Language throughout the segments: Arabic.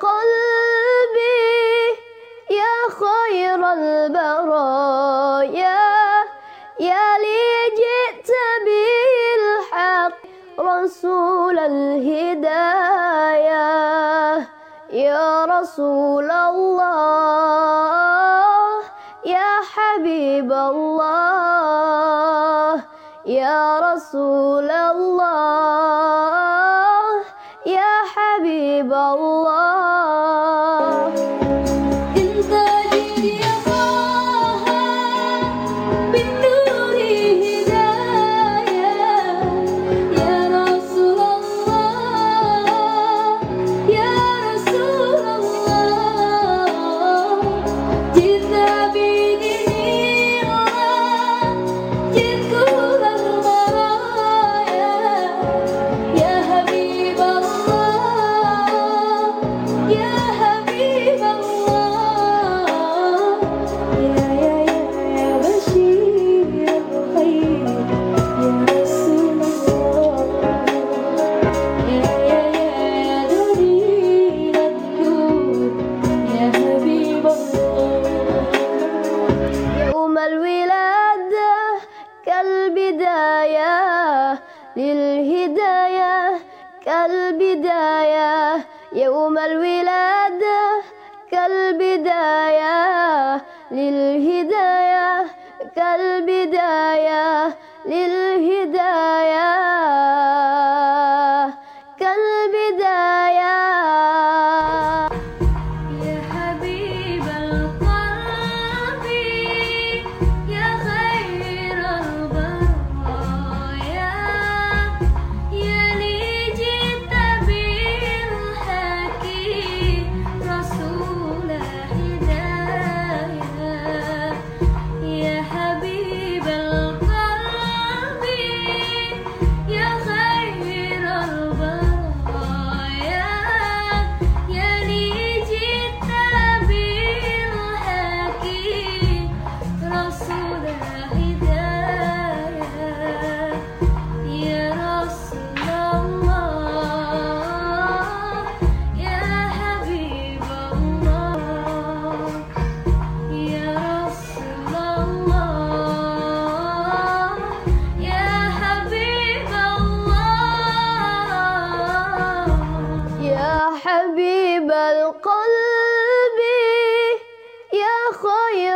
قلبي يا خير البرايا يا لي جئت بالحق رسول الهدايا. يا رسول الله يا حبيب الله يا رسول الله يا حبيب الله. كالبداية يوم الولادة كالبداية للهداية كالبداية للهداية.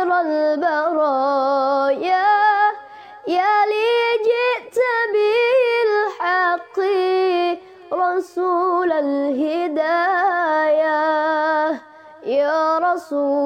خير البرايا يا لي جئت بالحق رسول الهداية يا رسول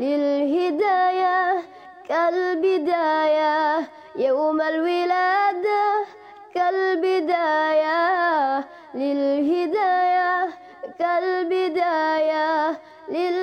للهداية كالبداية يوم الولادة كالبداية. للهداية كالبداية لل